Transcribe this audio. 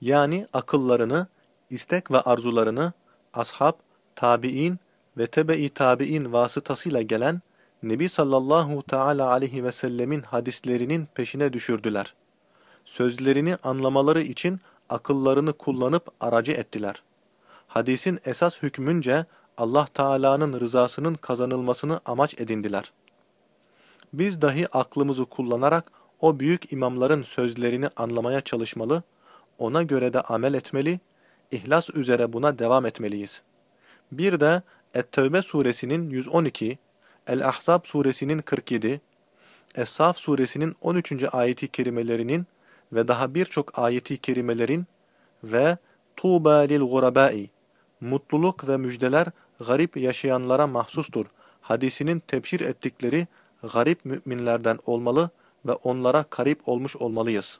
Yani akıllarını, istek ve arzularını ashab, tabi'in ve tebe-i tabi'in vasıtasıyla gelen Nebi sallallahu teala aleyhi ve sellemin hadislerinin peşine düşürdüler. Sözlerini anlamaları için akıllarını kullanıp aracı ettiler. Hadisin esas hükmünce Allah Teala'nın rızasının kazanılmasını amaç edindiler. Biz dahi aklımızı kullanarak o büyük imamların sözlerini anlamaya çalışmalı, ona göre de amel etmeli, ihlas üzere buna devam etmeliyiz. Bir de Et-Tevbe suresinin 112, El-Ahzab suresinin 47, Es-Saf suresinin 13. ayeti kerimelerinin ve daha birçok ayeti kerimelerin ve Tuğba lil gurabai mutluluk ve müjdeler garip yaşayanlara mahsustur. Hadisinin tebşir ettikleri garip müminlerden olmalı ve onlara karip olmuş olmalıyız.